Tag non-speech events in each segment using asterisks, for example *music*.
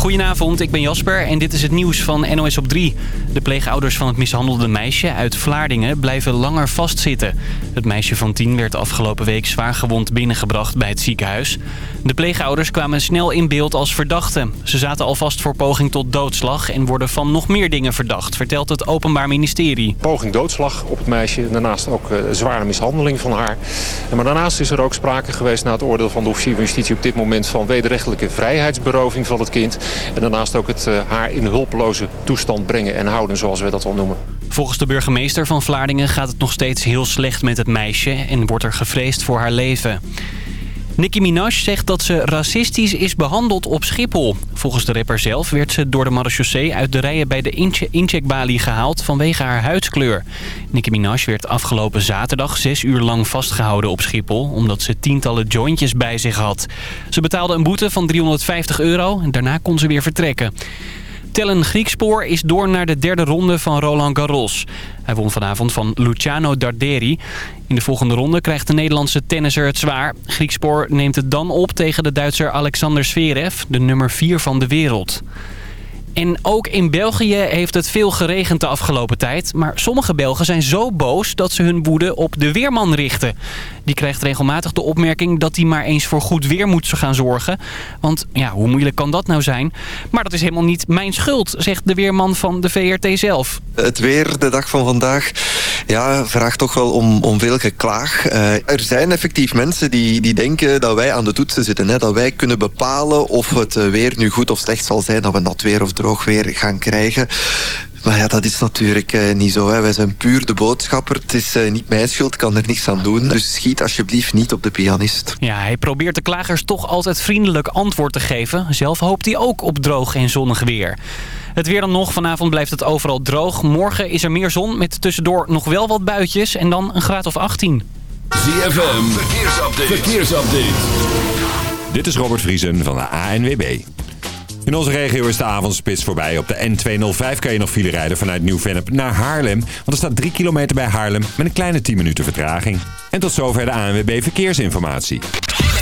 Goedenavond, ik ben Jasper en dit is het nieuws van NOS op 3. De pleegouders van het mishandelde meisje uit Vlaardingen blijven langer vastzitten. Het meisje van 10 werd afgelopen week zwaargewond binnengebracht bij het ziekenhuis. De pleegouders kwamen snel in beeld als verdachten. Ze zaten alvast voor poging tot doodslag en worden van nog meer dingen verdacht, vertelt het Openbaar Ministerie. Poging doodslag op het meisje, daarnaast ook uh, zware mishandeling van haar. Maar daarnaast is er ook sprake geweest na het oordeel van de officier van justitie op dit moment van wederrechtelijke vrijheidsberoving van het kind. En daarnaast ook het uh, haar in hulpeloze toestand brengen en houden, zoals we dat al noemen. Volgens de burgemeester van Vlaardingen gaat het nog steeds heel slecht met het meisje en wordt er gevreesd voor haar leven. Nicki Minaj zegt dat ze racistisch is behandeld op Schiphol. Volgens de rapper zelf werd ze door de marechaussee uit de rijen bij de incheckbalie gehaald vanwege haar huidskleur. Nicki Minaj werd afgelopen zaterdag zes uur lang vastgehouden op Schiphol... omdat ze tientallen jointjes bij zich had. Ze betaalde een boete van 350 euro en daarna kon ze weer vertrekken. Tellen Griekspoor is door naar de derde ronde van Roland Garros. Hij won vanavond van Luciano Darderi. In de volgende ronde krijgt de Nederlandse tennisser het zwaar. Griekspoor neemt het dan op tegen de Duitser Alexander Zverev, de nummer 4 van de wereld. En ook in België heeft het veel geregend de afgelopen tijd. Maar sommige Belgen zijn zo boos dat ze hun woede op de weerman richten. Die krijgt regelmatig de opmerking dat hij maar eens voor goed weer moet gaan zorgen. Want ja, hoe moeilijk kan dat nou zijn? Maar dat is helemaal niet mijn schuld, zegt de weerman van de VRT zelf. Het weer de dag van vandaag ja, vraagt toch wel om, om veel geklaag. Uh, er zijn effectief mensen die, die denken dat wij aan de toetsen zitten. Hè? Dat wij kunnen bepalen of het weer nu goed of slecht zal zijn. Dat we nat weer of droog weer gaan krijgen. Maar ja, dat is natuurlijk uh, niet zo. Hè. Wij zijn puur de boodschapper. Het is uh, niet mijn schuld, kan er niks aan doen. Dus schiet alsjeblieft niet op de pianist. Ja, hij probeert de klagers toch altijd vriendelijk antwoord te geven. Zelf hoopt hij ook op droog en zonnig weer. Het weer dan nog. Vanavond blijft het overal droog. Morgen is er meer zon met tussendoor nog wel wat buitjes. En dan een graad of 18. ZFM, verkeersupdate. verkeersupdate. Dit is Robert Vriesen van de ANWB. In onze regio is de avondspits voorbij. Op de N205 kan je nog file rijden vanuit Nieuw-Vennep naar Haarlem. Want er staat 3 kilometer bij Haarlem met een kleine 10 minuten vertraging. En tot zover de ANWB Verkeersinformatie.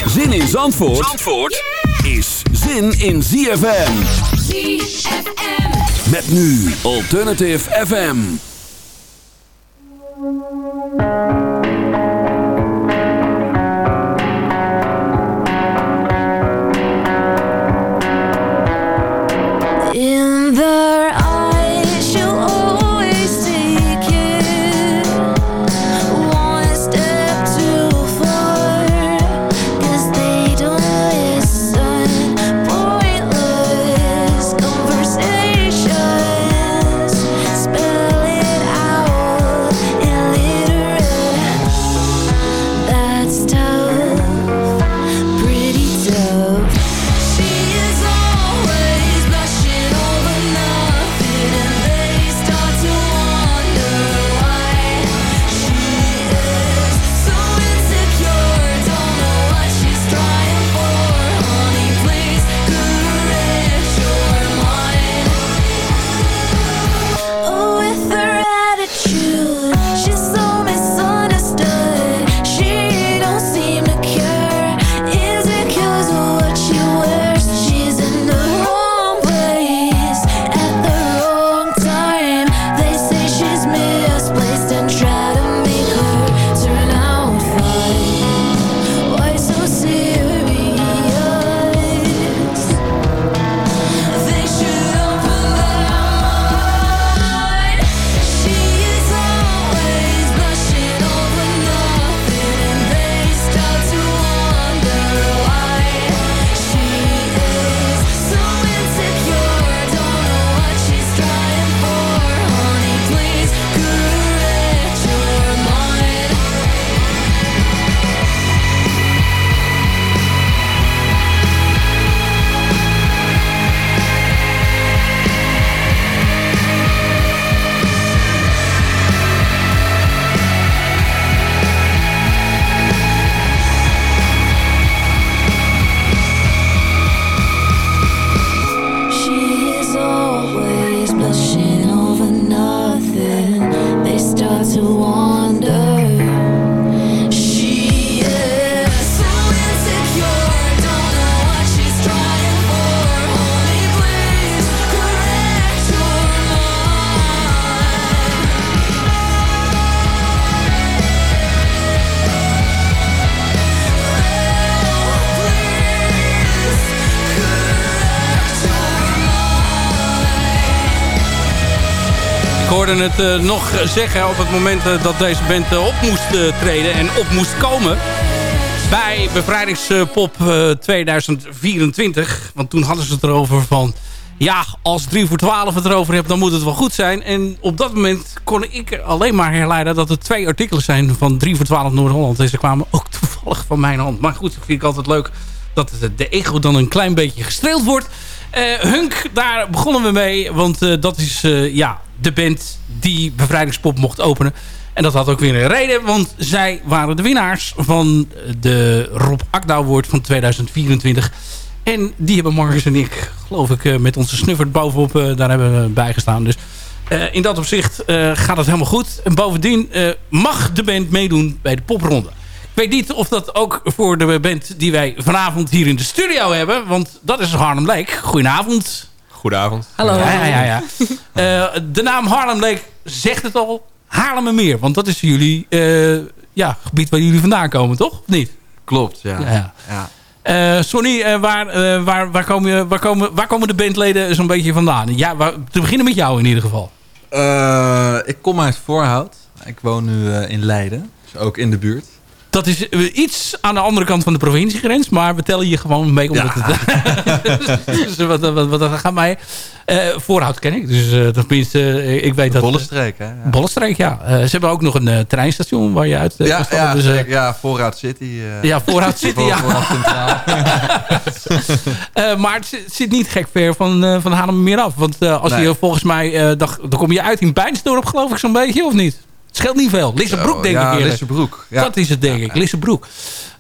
Zin in Zandvoort, Zandvoort is zin in ZFM. ZFM. Met nu Alternative FM. Hoorde het uh, nog zeggen op het moment uh, dat deze band uh, op moest treden en op moest komen. Bij Bevrijdingspop 2024. Want toen hadden ze het erover van... Ja, als 3 voor 12 het erover hebt, dan moet het wel goed zijn. En op dat moment kon ik alleen maar herleiden dat het twee artikelen zijn van 3 voor 12 Noord-Holland. En ze kwamen ook toevallig van mijn hand. Maar goed, vind ik altijd leuk dat de ego dan een klein beetje gestreeld wordt. Hunk, daar begonnen we mee. Want dat is ja, de band die Bevrijdingspop mocht openen. En dat had ook weer een reden. Want zij waren de winnaars van de Rob Akda Award van 2024. En die hebben Marcus en ik, geloof ik, met onze snuffert bovenop daar hebben we bijgestaan. Dus in dat opzicht gaat het helemaal goed. En bovendien mag de band meedoen bij de popronde. Ik weet niet of dat ook voor de band die wij vanavond hier in de studio hebben. Want dat is Harlem Lake. Goedenavond. Goedenavond. Hallo. Ja, ja, ja. ja. uh, *laughs* de naam Harlem Lake zegt het al. Haarlemmermeer. Want dat is jullie uh, ja, gebied waar jullie vandaan komen, toch? Of niet? Klopt, ja. ja, ja. Uh, Sonny, waar, waar, waar, komen, waar, komen, waar komen de bandleden zo'n beetje vandaan? Ja, waar, te beginnen met jou in ieder geval. ik kom uit Voorhout. Ik woon nu in Leiden. Dus ook in de buurt. Dat is eh, iets aan de andere kant van de provinciegrens. Maar we tellen je gewoon mee. Omdat ja. het, *laughs* dus wat, wat, wat, dat gaat mij... Uh, voorhoud ken ik. Dus uh, tenminste, uh, ik weet dat... Bollenstreek, hè? Ja. Bollenstreek, ja. ze hebben ook nog een treinstation waar je uit ja, ja, dus, ja, Voorhout City. ja, Voorhout City, *laughs* ja. Centraal. *laughs* maar het zit niet gek ver van, van Haarlem meer af. Want als nee. je volgens mij... dan, dan kom je uit in Bijnsdorp, geloof ik zo'n beetje, of niet? Scheelt niet veel. Lissebroek denk ja, ik eerlijk. Lissebroek. Ja. Dat is het denk ik. Lissebroek.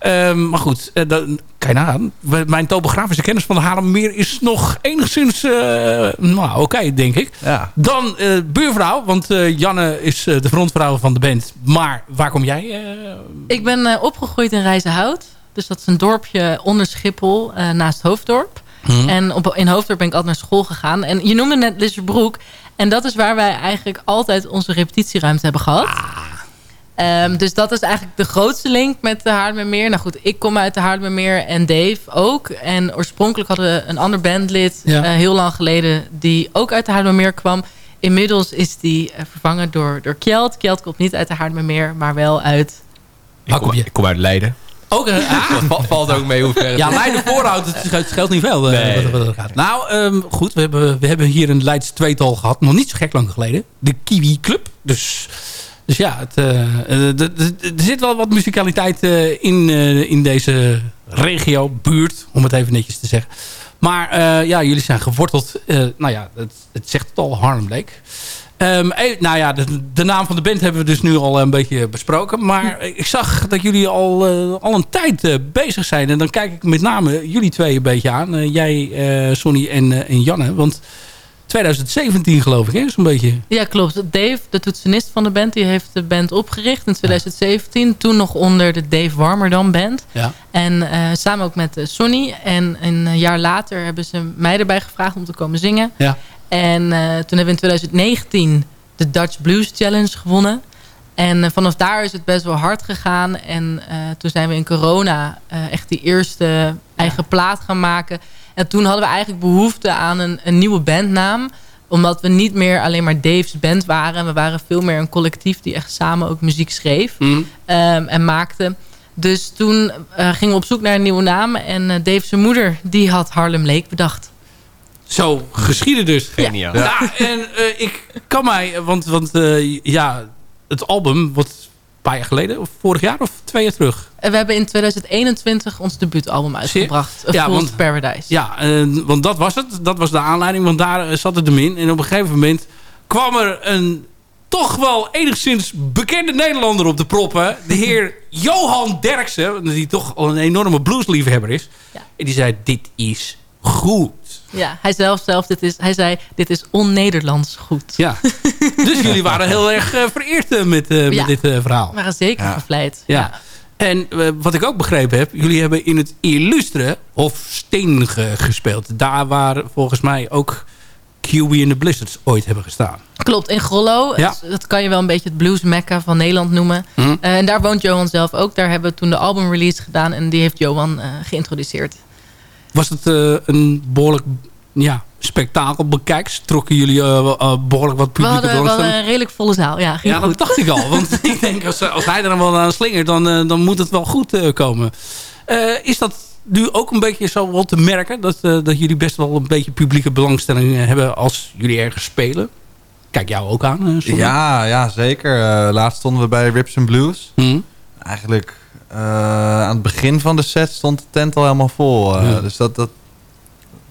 Um, maar goed, uh, dan, je nagaan. Mijn topografische kennis van de Haarlemmermeer is nog enigszins uh, nou, oké, okay, denk ik. Ja. Dan uh, buurvrouw, want Janne is de frontvrouw van de band. Maar waar kom jij? Ik ben opgegroeid in Rijzenhout. Dus dat is een dorpje onder Schiphol, naast Hoofddorp. Hmm. En op, in Hoofddorp ben ik altijd naar school gegaan. En je noemde net Lissebroek. En dat is waar wij eigenlijk altijd onze repetitieruimte hebben gehad. Ah. Um, dus dat is eigenlijk de grootste link met de Haarlemmermeer. Nou goed, ik kom uit de Haarlemmermeer en Dave ook. En oorspronkelijk hadden we een ander bandlid ja. uh, heel lang geleden... die ook uit de Haarlemmermeer kwam. Inmiddels is die uh, vervangen door, door Kjeld. Kjeld komt niet uit de Haarlemmermeer, maar wel uit... Ik kom, ik kom uit Leiden. Ook een, ah. valt ook mee hoe ver Ja, Leiden voorhoudt, het scheelt niet veel. Uh, nee. wat, wat gaat. Nou, um, goed, we hebben, we hebben hier een Leids tweetal gehad. Nog niet zo gek lang geleden. De Kiwi Club. Dus, dus ja, het, uh, er zit wel wat muzikaliteit uh, in, in deze regio, buurt, om het even netjes te zeggen. Maar ja, jullie zijn geworteld. nou ja, het, het zegt het al, Harlem Lake. Um, nou ja, de, de, naam van de band hebben we dus nu al een beetje besproken. Maar ik zag dat jullie al, uh, al een tijd uh, bezig zijn. En dan kijk ik met name jullie twee een beetje aan. Uh, jij, Sonny en, en Janne. Want 2017 geloof ik, zo'n beetje. Ja, klopt. Dave, de toetsenist van de band, die heeft de band opgericht in 2017. Toen nog onder de Dave Warmerdam Band. Ja. En samen ook met Sonny. En een jaar later hebben ze mij erbij gevraagd om te komen zingen. Ja. En uh, toen hebben we in 2019 de Dutch Blues Challenge gewonnen. En uh, vanaf daar is het best wel hard gegaan. En uh, toen zijn we in corona echt die eerste eigen ja. plaat gaan maken. En toen hadden we eigenlijk behoefte aan een, een nieuwe bandnaam omdat we niet meer alleen maar Dave's band waren. We waren veel meer een collectief die echt samen ook muziek schreef mm. um, en maakte. Dus toen uh, gingen we op zoek naar een nieuwe naam. En Dave's moeder die had Harlem Lake bedacht. Zo geschieden dus. Geniaal. Ja, ja en uh, ik kan mij, want, want uh, ja, het album wordt een paar jaar geleden, of vorig jaar of twee jaar terug. En we hebben in 2021 ons debuutalbum uitgebracht. A ja, want, Paradise. Ja, uh, want dat was het. Dat was de aanleiding, want daar zat het hem in. En op een gegeven moment kwam er een toch wel enigszins bekende Nederlander op de proppen. De heer *laughs* Johan Derksen, die toch al een enorme bluesliefhebber is. Ja. En die zei, dit is goed. Ja, hij zelf, zelf dit is, hij zei, dit is on-Nederlands goed. Ja, *laughs* dus jullie waren heel erg uh, vereerd uh, met, uh, ja. met dit verhaal. We waren zeker ja. gevleid. Ja. ja. En wat ik ook begrepen heb, jullie hebben in het illustre Hofsteen ge gespeeld. Daar waar volgens mij ook QB en de Blizzards ooit hebben gestaan. Klopt, in Grollo. Ja. Dat kan je wel een beetje het blues mecca van Nederland noemen. Mm. en daar woont Johan zelf ook. Daar hebben we toen de album release gedaan en die heeft Johan geïntroduceerd. Was het uh, een behoorlijk ja, spektakelbekijks? Trokken jullie eh, eh, behoorlijk wat We publieke hadden wel een redelijk volle zaal. Ja, ging Ja, goed. dat dacht ik al. Want *laughs* ik denk, als, als hij er dan wel aan slingert, dan, eh, dan moet het wel goed eh, komen. Eh, is dat nu ook een beetje zo wel te merken? Dat, eh, dat jullie best wel een beetje publieke belangstelling eh, hebben als jullie ergens spelen? Kijk jou ook aan, eh. Ja, ja, zeker. Eh, laatst stonden we bij Rips and Blues. Hm? Eigenlijk eh, aan het begin van de set stond de tent al helemaal vol. eh, Ja. Dus dat, dat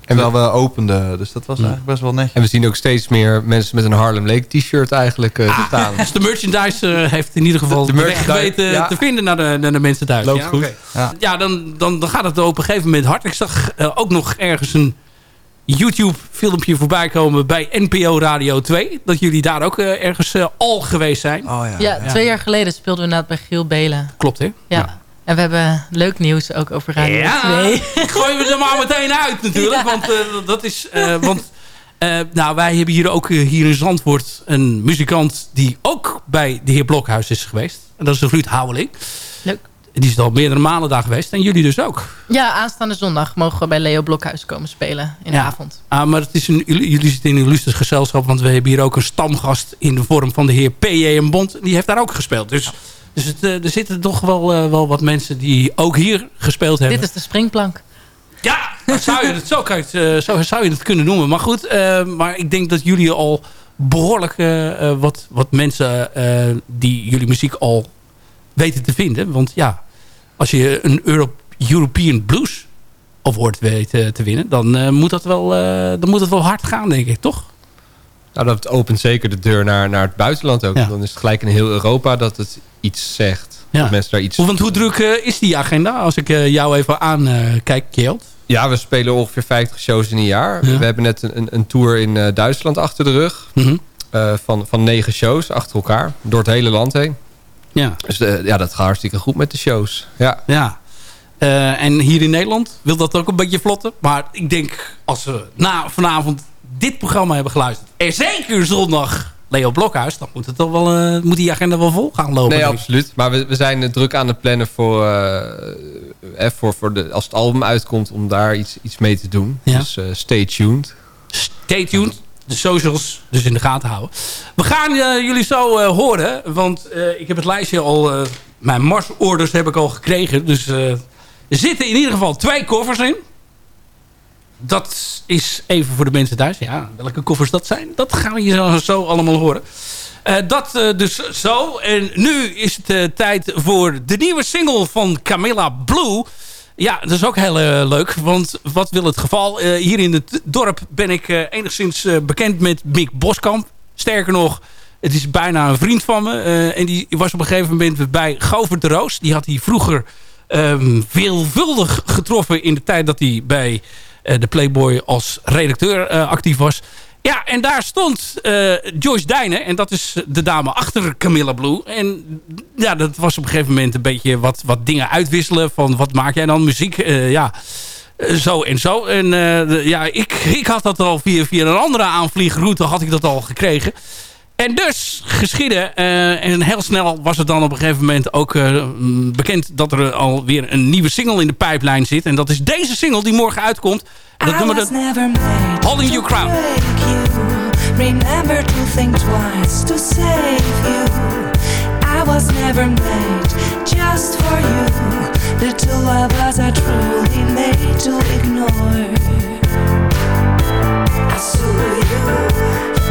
En we- terwijl we openden. Dus dat was Ja. eigenlijk best wel netjes. En we zien ook steeds meer mensen met een Harlem Lake t-shirt eigenlijk eh, staan. Dus *laughs* de merchandise eh, heeft in ieder geval De de, weg weten ja. te vinden naar de, naar de mensen thuis. Loopt ja? goed. oké. Ja. Ja, dan, dan, dan gaat het op een gegeven moment hard. Ik zag eh, ook nog ergens een YouTube-filmpje voorbij komen bij NPO Radio 2. Dat jullie daar ook eh, ergens eh, al geweest zijn. Oh ja. Ja, twee jaar geleden speelden we inderdaad bij Giel Belen. Klopt, hè? Ja. En we hebben leuk nieuws ook over Radio Ja, 2. gooien we er maar meteen uit natuurlijk. Ja. Want eh, dat is... eh, want eh, nou, wij hebben hier ook hier in Zandvoort een muzikant... die ook bij de heer Blokhuis is geweest. En dat is Ruud Houweling. Die is al meerdere malen daar geweest. En jullie dus ook. Ja, aanstaande zondag mogen we bij Leo Blokhuis komen spelen in de Ja. avond. Ah, maar het is een, jullie zitten in een illustres gezelschap. Want we hebben hier ook een stamgast in de vorm van de heer P.J. Bond. Die heeft daar ook gespeeld. Dus, dus het, eh, er zitten toch wel, eh, wel wat mensen die ook hier gespeeld hebben. Dit is de springplank. Ja, zou je het, zo, kan je het, eh, zo zou je het kunnen noemen. Maar goed, maar ik denk dat jullie al behoorlijk eh, eh, wat, wat mensen die jullie muziek al weten te vinden. Want ja, als je een Euro European Blues Award weet eh, te winnen, dan, eh, moet dat wel, eh, dan moet het wel hard gaan, denk ik, toch? Nou, dat opent zeker de deur naar, naar het buitenland ook. Ja. Dan is het gelijk in heel Europa dat het iets zegt. Ja. Dat mensen daar iets... Want hoe druk is die agenda? Als ik jou even aankijk, Kjeld. Ja, we spelen ongeveer 50 shows in een jaar. Ja. We hebben net een, een, een tour in Duitsland achter de rug. Mhm. van, van negen shows achter elkaar. Door het hele land heen. Ja. Dus eh, ja, dat gaat hartstikke goed met de shows. Ja. Ja. Eh, en hier in Nederland wil dat ook een beetje vlotten. Maar ik denk, als we na vanavond dit programma hebben geluisterd... en zeker zondag Leo Blokhuis... dan moet, het toch wel, eh, moet die agenda wel vol gaan lopen. Nee, denk absoluut. Maar we, we zijn druk aan het plannen voor, eh, voor, voor de, als het album uitkomt... om daar iets, iets mee te doen. Ja. Dus stay tuned. Stay tuned. De socials dus in de gaten houden. We gaan eh, jullie zo eh, horen. Want eh, ik heb het lijstje al... mijn marsorders heb ik al gekregen. Dus er zitten in ieder geval twee koffers in. Dat is even voor de mensen thuis. Ja, welke koffers dat zijn, dat gaan we hier zo, allemaal horen. Dat eh, dus zo. En nu is het tijd voor de nieuwe single van Camilla Blue. Ja, dat is ook heel eh, leuk. Want wat wil het geval? Eh, hier in het dorp ben ik eh, enigszins bekend met Mick Boskamp. Sterker nog, het is bijna een vriend van me. En die was op een gegeven moment bij Govert de Roos. Die had hij vroeger ehm, veelvuldig getroffen in de tijd dat hij bij de Playboy als redacteur actief was. Ja, en daar stond eh, Joyce Dijnen. En dat is de dame achter Camilla Blue. En ja, dat was op een gegeven moment een beetje wat, wat dingen uitwisselen. Van wat maak jij dan? Muziek? Eh, ja, eh, zo en zo. En ja, ik, ik had dat al via, via een andere aanvliegroute had ik dat al gekregen. En dus geschieden. eh, en heel snel was het dan op een gegeven moment ook eh, mm, bekend dat er alweer een nieuwe single in de pijplijn zit. En dat is deze single die morgen uitkomt. En dat nummer dat Holding Your Crown. Remember to think twice to save you. I was never made just for you. The two of us are truly made to ignore. I saw you,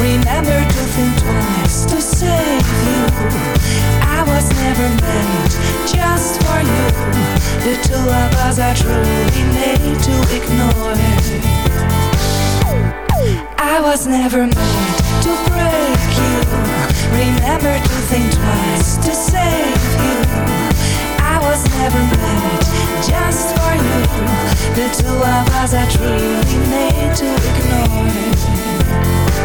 Remember to think twice to save you. I was never made just for you. The two of us are truly made to ignore. I was never made to break you. Remember to think twice to save you. I was never made just for you. The two of us are truly made to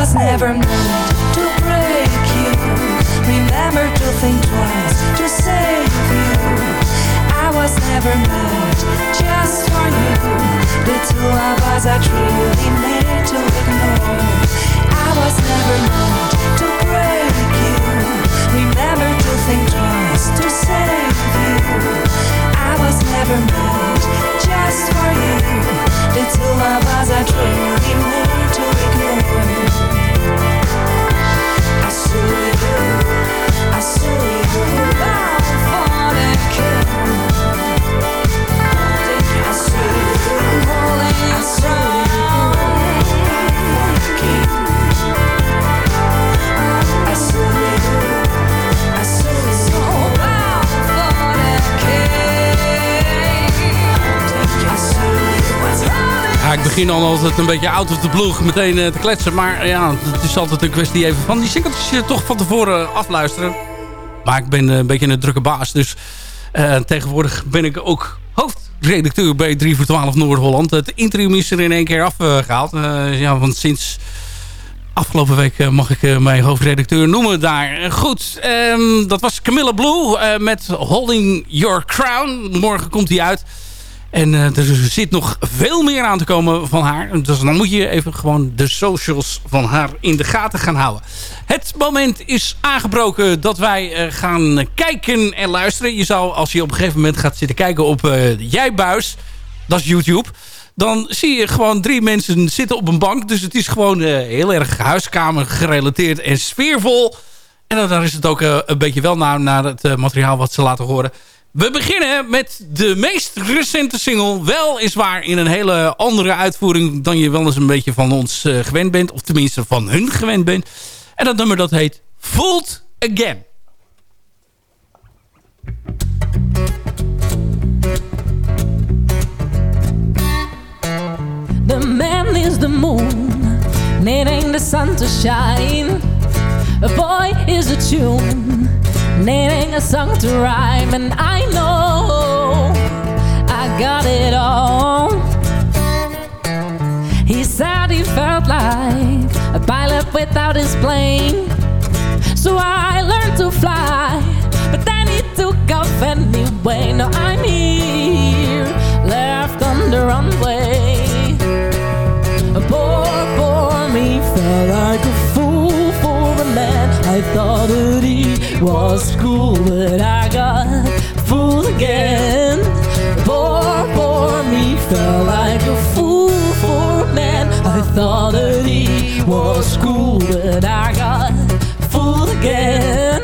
was never meant to break you. Remember to think twice to save you. I was never meant just for you. The two of us are truly made to ignore. I was never meant to break you. Remember to think twice to save you. I was never meant just for you. The two of us are truly made. I saw you, I saw you bow for begin al altijd een beetje out of the blue meteen eh, te kletsen. Maar ja, het is altijd een kwestie even van die singeltjes eh, toch van tevoren afluisteren. Maar ik ben eh, een beetje een drukke baas. Dus eh, tegenwoordig ben ik ook hoofdredacteur bij 3 voor 12 Noord-Holland. Het interim is er in één keer afgehaald. Eh, ja, want sinds afgelopen week eh, mag ik eh, mijn hoofdredacteur noemen daar. Eh, goed, ehm, dat was Camilla Blue eh, met Holding Your Crown. Morgen komt hij uit. En eh, er zit nog veel meer aan te komen van haar. Dus dan moet je even gewoon de socials van haar in de gaten gaan houden. Het moment is aangebroken dat wij eh, gaan kijken en luisteren. Je zou, als je op een gegeven moment gaat zitten kijken op eh Jijbuis, dat is YouTube... dan zie je gewoon drie mensen zitten op een bank. Dus het is gewoon heel erg huiskamer gerelateerd en sfeervol. En dan is het ook een beetje wel naar, naar het materiaal wat ze laten horen. We beginnen met de meest recente single. Weliswaar in een hele andere uitvoering dan je wel eens een beetje van ons eh, gewend bent. Of tenminste van hun gewend bent. En dat nummer dat heet Fooled Again. The man is the moon, needing the sun to shine. A boy is a tune, needing a song to rhyme. And I know I got it all. He said he felt like a pilot without his plane. So I learned to fly, but then he took off anyway. Now I'm here, left on the runway. Poor, poor me, felt like a fool for a man. I thought he was cool, but I got fooled again. Poor, poor me, felt like a fool for a man. I thought that he was cool, but I got fooled again.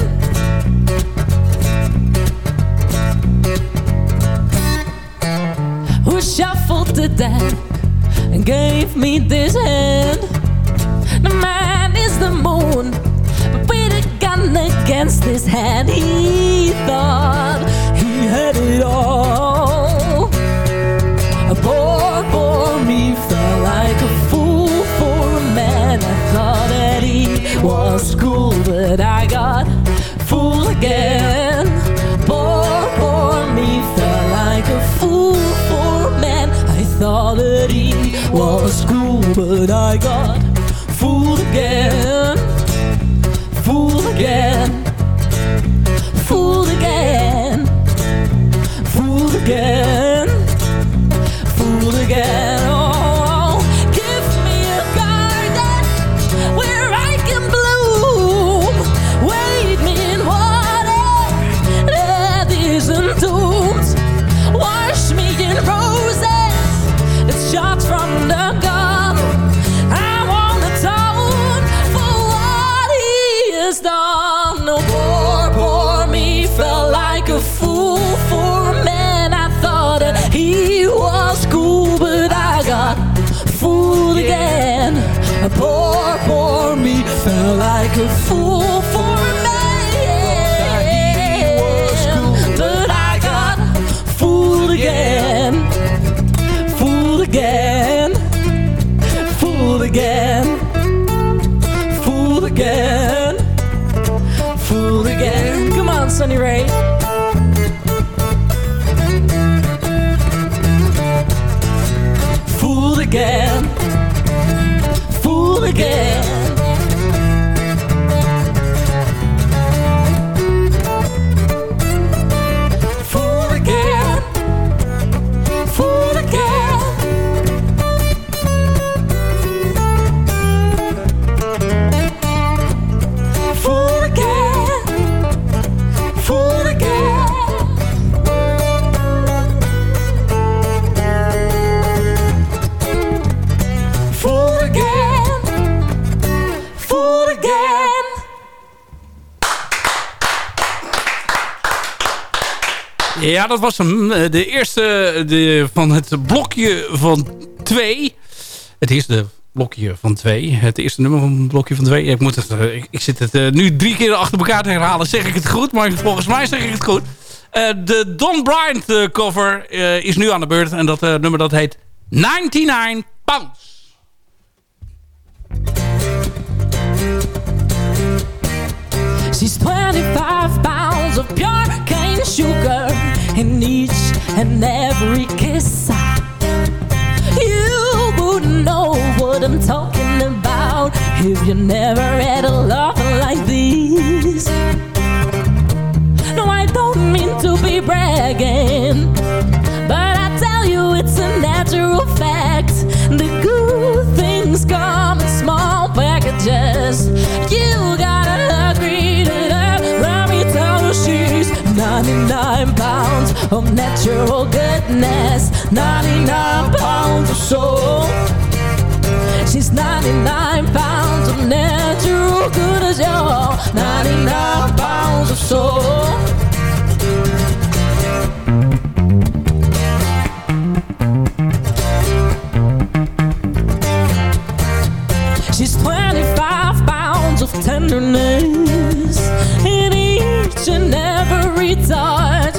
Who shuffled the deck and gave me this hand? The man is the moon, against his hand, he thought he had it all. Poor, poor me felt like a fool for a man. I thought that he was cool, but I got fooled again. Poor, poor me felt like a fool for a man. I thought that he was cool, but I got fooled again. Fool again. a Poor, poor me felt like a fool for a man. Cool. But I got fooled again, fooled again. Ja, dat was hem. Eh, De eerste de, van het blokje van twee. Het eerste blokje van twee. Het eerste nummer van het blokje van twee. Ik, moet het, eh, ik, zit het eh, nu drie keer achter elkaar te herhalen. Zeg ik het goed? Maar volgens mij zeg ik het goed. Eh, de Don Bryant eh, cover eh, is nu aan de beurt. En dat eh, nummer dat heet 99 Pounds. She's 25 pounds of pure cane sugar in each and every kiss. You wouldn't know what I'm talking about if you never had a love like this. No, I don't mean to be bragging, but I tell you it's a natural fact. The good things come in small packages. You 99 pounds of natural goodness, 99 pounds of soul. She's 99 pounds of natural goodness, y'all. 99 pounds of soul. She's 25 pounds of tenderness each and every touch.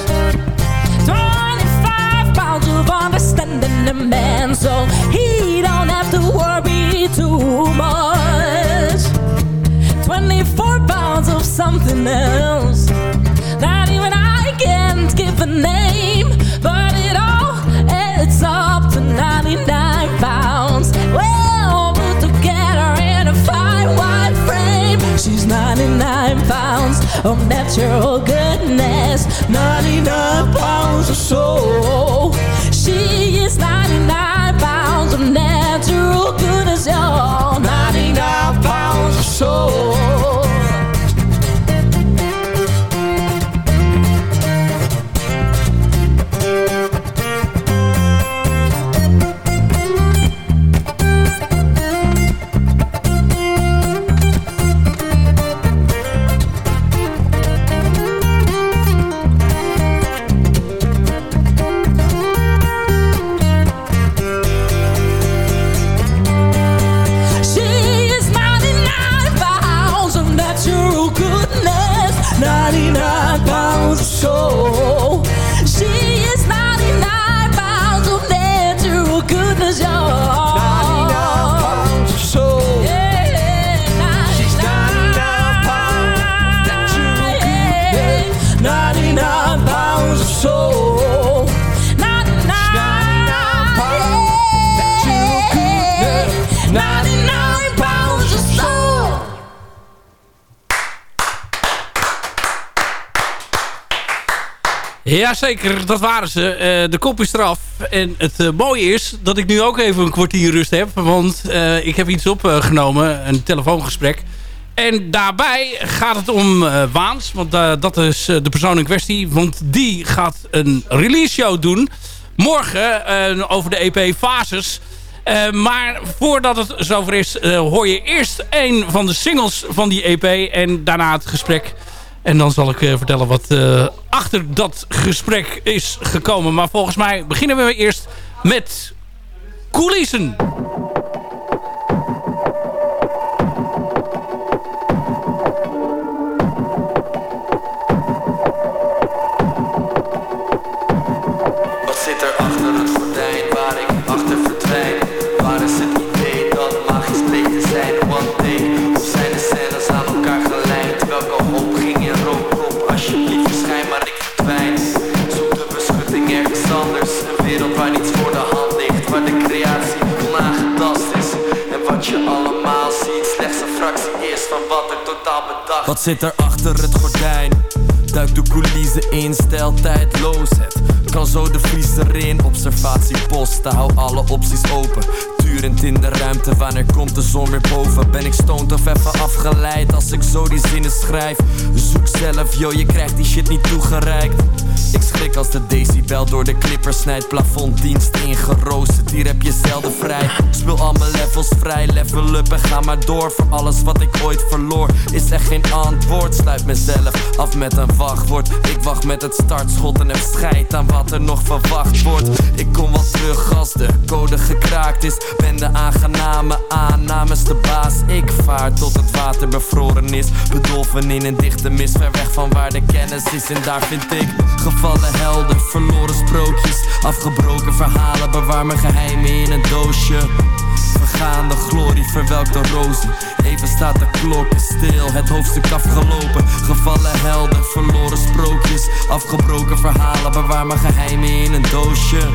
25 pounds of understanding a man so he don't have to worry too much. 24 pounds of something else 99 pounds of natural goodness, 99 pounds of soul. She is 99 pounds of natural goodness, y'all. 99 pounds of soul. Jazeker, dat waren ze. Eh, de kop is eraf. En het eh, mooie is dat ik nu ook even een kwartier rust heb. Want eh, ik heb iets opgenomen, een telefoongesprek. En daarbij gaat het om Waans. Want dat is de persoon in kwestie. Want die gaat een release show doen. Morgen over de EP Fases. Maar voordat het zover is, hoor je eerst een van de singles van die EP. En daarna het gesprek. En dan zal ik eh, vertellen wat eh, achter dat gesprek is gekomen. Maar volgens mij beginnen we eerst met coulissen. Wat zit er achter het gordijn? Duik de coulissen in, stijl tijdloosheid Kan zo de vriezer in, observatieposten Hou alle opties open Turend in de ruimte, wanneer komt de zon weer boven? Ben ik stoned of even afgeleid als ik zo die zinnen schrijf? Zoek zelf, yo, je krijgt die shit niet toegereikt. Ik schrik als de decibel door de clipper snijdt. Plafonddienst ingeroosterd, hier heb je zelden vrij. Speel al mijn levels vrij, level up en ga maar door. Voor alles wat ik ooit verloor, is er geen antwoord. Sluit mezelf af met een wachtwoord. Ik wacht met het startschot en heb scheid aan wat er nog verwacht wordt. Ik kom wel terug als de code gekraakt is Ben de aangename aan namens de baas Ik vaar tot het water bevroren is. Bedolven in een dichte mist Ver weg van waar de kennis is. En daar vind ik gevallen helden Verloren sprookjes, afgebroken verhalen Bewaar mijn geheimen in een doosje Vergaande glorie verwelkt de rozen. Even staat de klok stil, het hoofdstuk afgelopen. Gevallen helden, verloren sprookjes. Afgebroken verhalen, bewaar mijn geheimen in een doosje.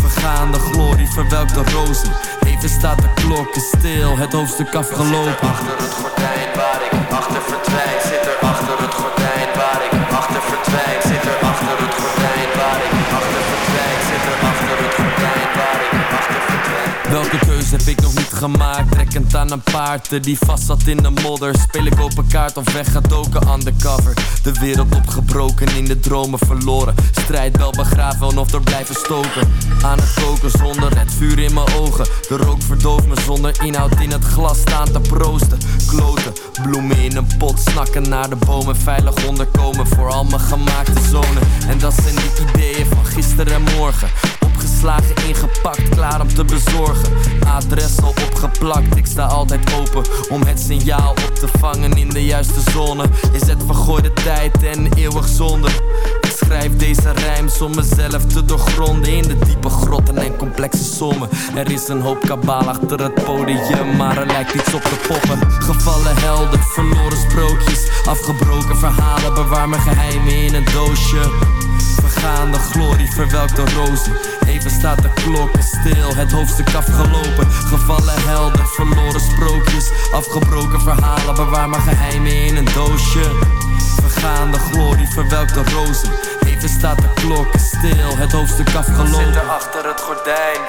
Vergaande glorie verwelkt de rozen. Even staat de klok stil, het hoofdstuk afgelopen. Achter het gordijn waar ik achter verdwijn. Zit er achter het gordijn waar ik achter verdwijn gemaakt? Trekkend aan een paard die vast zat in de modder. Speel ik open kaart of weggedoken undercover. De wereld opgebroken, in de dromen verloren. Strijd wel begraven of door blijven stoken. Aan het koken zonder het vuur in mijn ogen. De rook verdooft me zonder inhoud in het glas staan te proosten. Kloten, bloemen in een pot Snakken naar de bomen, veilig onderkomen Voor al mijn gemaakte zonen. En dat zijn die ideeën van gisteren en morgen. Opgeslagen, ingepakt, klaar om te bezorgen. Adres al opgeplakt, ik sta altijd open Om het signaal op te vangen in de juiste zone. Is het vergooide tijd en eeuwig zonde? Ik schrijf deze rijms om mezelf te doorgronden In de diepe grotten en complexe sommen. Er is een hoop kabaal achter het podium Maar er lijkt iets op te poppen. Gevallen helden, verloren sprookjes Afgebroken verhalen, bewaar mijn geheimen in een doosje. Vergaande glorie verwelkt de rozen Even staat de klok stil, het hoofdstuk afgelopen. Gevallen helden, verloren sprookjes. Afgebroken verhalen, bewaar mijn geheimen in een doosje. Vergaande glorie verwelkt de rozen. Even staat de klok stil, het hoofdstuk afgelopen. Zit er achter het gordijn.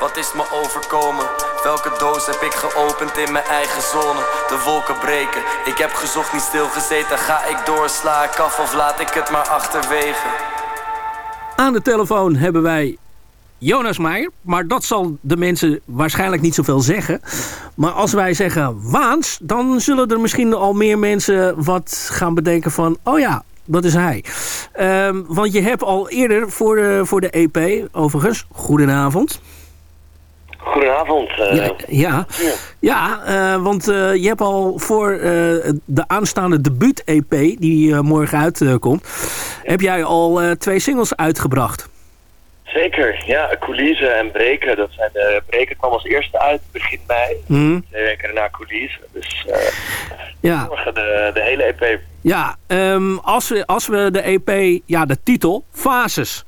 Wat is me overkomen? Welke doos heb ik geopend in mijn eigen zone? De wolken breken, ik heb gezocht, niet stilgezeten. Ga ik door, sla ik af of laat ik het maar achterwege? Aan de telefoon hebben wij Jonas Meijer. Maar dat zal de mensen waarschijnlijk niet zoveel zeggen. Maar als wij zeggen Waans, dan zullen er misschien al meer mensen wat gaan bedenken van... oh ja, dat is hij. Ehm, want je hebt al eerder voor de, voor de EP, overigens, goedenavond... Goedenavond. eh. Ja, ja, ja eh, want eh, je hebt al voor eh, de aanstaande debuut-EP, die eh, morgen uitkomt, heb jij al eh, twee singles uitgebracht. Zeker, ja. Coulissen en Breken. Dat zijn de, Breken kwam als eerste uit begin mei. Mhm. Twee weken daarna Coulissen. Dus eh Ja. morgen de, de hele EP. Ja, ehm, als, we, als we de EP, ja, de titel, Fases.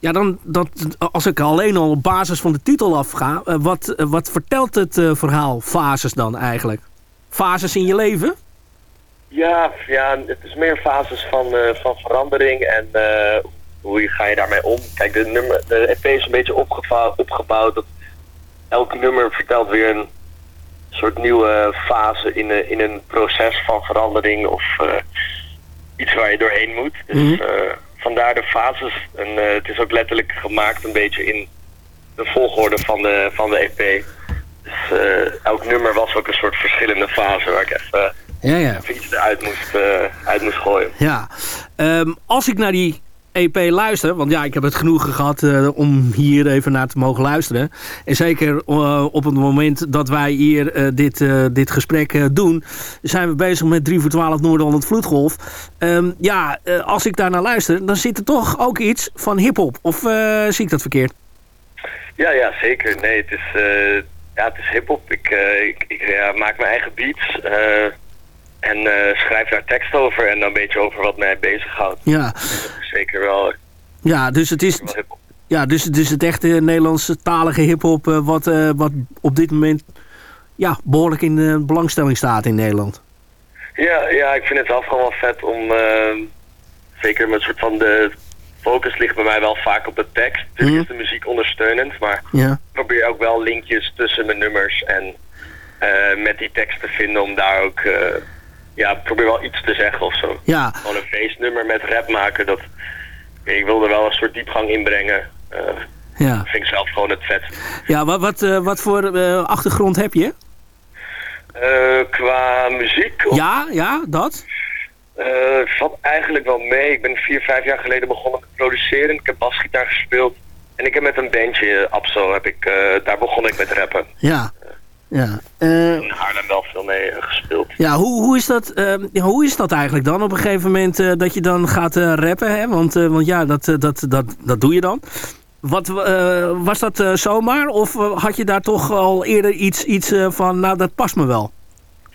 Ja, dan, dat, als ik alleen al op basis van de titel afga, eh, wat, eh, wat vertelt het verhaal Fases dan eigenlijk? Fases in je leven? Ja, ja, het is meer fases van, van verandering en hoe ga je daarmee om. Kijk, de, nummer, de EP is een beetje opgebouwd, opgebouwd dat elk nummer vertelt weer een soort nieuwe fase in een, in een proces van verandering of eh, iets waar je doorheen moet. Dus Mhm. eh, vandaar de fases. En eh, het is ook letterlijk gemaakt een beetje in de volgorde van de, van de EP. Dus eh, elk nummer was ook een soort verschillende fase waar ik even, Ja, ja. even iets eruit moest, eh, uit moest gooien. Ja, Ehm, als ik naar die EP luister, want ja, ik heb het genoegen gehad eh, om hier even naar te mogen luisteren. En zeker eh, op het moment dat wij hier eh, dit, dit gesprek doen, zijn we bezig met 3 voor 12 Noord-Holland Vloedgolf. Ehm, ja, als ik daar naar luister, dan zit er toch ook iets van hip-hop. Of zie ik dat verkeerd? Ja, ja, zeker. Nee, het is, ja, het is hip-hop. Ik, ik, ik maak mijn eigen beats en eh, schrijf daar tekst over en dan een beetje over wat mij bezighoudt. Ja, Zeker wel. ja dus het is... Ja, dus het is het echte Nederlandse talige hip-hop eh, wat, eh, wat op dit moment ja, behoorlijk in de belangstelling staat in Nederland. Ja, ja, ik vind het zelf gewoon wel vet om... eh, zeker met een soort van de focus ligt bij mij wel vaak op de tekst. Natuurlijk is de muziek ondersteunend, maar Ja. ik probeer ook wel linkjes tussen mijn nummers en eh, met die tekst te vinden om daar ook... eh, ja, ik probeer wel iets te zeggen of zo. Ja. Gewoon een feestnummer met rap maken, dat... Ik wilde wel een soort diepgang inbrengen. Eh Ja. dat vind ik zelf gewoon het vet. Ja, wat, wat, eh, wat voor eh, achtergrond heb je? Qua muziek? of- Ja, ja, dat? Het valt eigenlijk wel mee. Ik ben vier, vijf jaar geleden begonnen met produceren. Ik heb basgitaar gespeeld. En ik heb met een bandje, Abso, heb ik, daar begon ik met rappen. Ja. Ja. Eh, In Haarlem wel veel mee eh, gespeeld. ja, hoe, hoe, is dat, eh, hoe is dat eigenlijk dan op een gegeven moment dat je dan gaat rappen? Hè? Want, want ja, dat, dat, dat, dat doe je dan. Wat, was dat zomaar? Of had je daar toch al eerder iets, iets van, nou dat past me wel?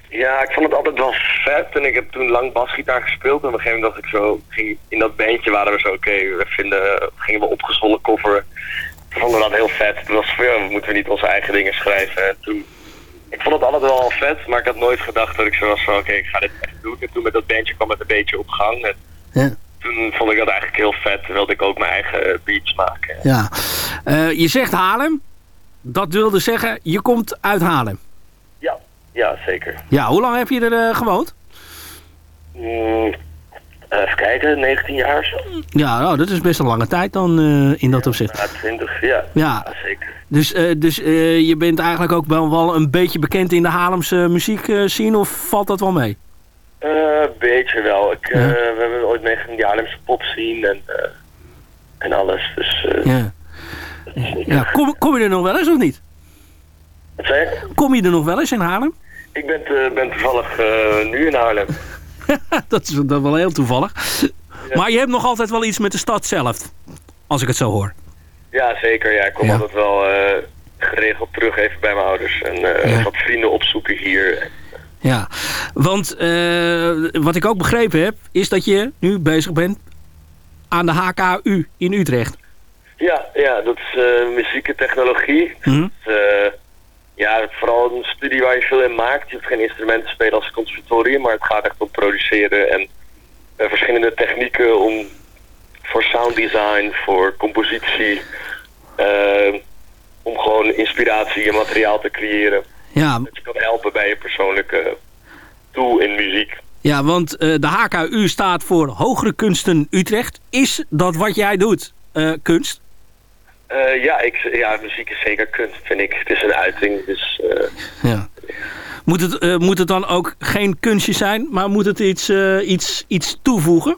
Ja, ik vond het altijd wel vet. En ik heb toen lang basgitaar gespeeld. En op een gegeven moment dacht ik zo... Ging, in dat bandje waren we zo... Oké, we vinden... Gingen we opgezwollen. Toen vonden we dat heel vet. Toen was het. Ja, moeten we niet onze eigen dingen schrijven? En toen... Ik vond het altijd wel vet. Maar ik had nooit gedacht dat ik zo was van... Oké, ik ga dit echt doen. En toen met dat bandje kwam het een beetje op gang. En Ja. toen vond ik dat eigenlijk heel vet. Toen wilde ik ook mijn eigen beats maken. Ja. Eh, je zegt Haarlem. Dat wilde zeggen, je komt uit Haarlem. Ja, ja zeker. Ja, hoe lang heb je er eh, gewoond? Mm, even kijken, 19 jaar zo. Ja, nou, dat is best een lange tijd dan eh, in dat opzicht. Ja, 20, ja. Ja. zeker. Dus, eh, dus eh, je bent eigenlijk ook wel, een beetje bekend in de Haarlemse muziek eh, scene, of valt dat wel mee? Eh, Een beetje wel. Ik, eh, Ja. we hebben ooit meegedaan in de Haarlemse pop zien en, eh, en alles. Dus, eh, Ja. ja kom, kom je er nog wel eens of niet? Wat zei je? Kom je er nog wel eens in Haarlem? Ik ben, ben toevallig eh, nu in Haarlem. *laughs* dat is dat is wel heel toevallig. Maar je hebt nog altijd wel iets met de stad zelf, als ik het zo hoor. Ja, zeker. Ja, ik kom Ja. altijd wel eh, geregeld terug even bij mijn ouders. En eh, Ja. wat vrienden opzoeken hier. Ja, want eh, wat ik ook begrepen heb, is dat je nu bezig bent aan de HKU in Utrecht. Ja, ja dat is muziek en technologie. Hm? Het is, eh, ja, vooral een studie waar je veel in maakt. Je hoeft geen instrumenten te spelen als conservatorium, maar het gaat echt om produceren en eh, verschillende technieken om voor sound design, voor compositie, eh, om gewoon inspiratie en materiaal te creëren. Ja, Dat je kan helpen bij je persoonlijke doel in muziek. ja want eh, de HKU staat voor Hogere Kunsten Utrecht. Is dat wat jij doet, kunst? Eh, ja, ik, ja, muziek is zeker kunst, vind ik. Het is een uiting, dus... Ja. Moet het, eh, moet het dan ook geen kunstje zijn, maar moet het iets, iets, iets toevoegen?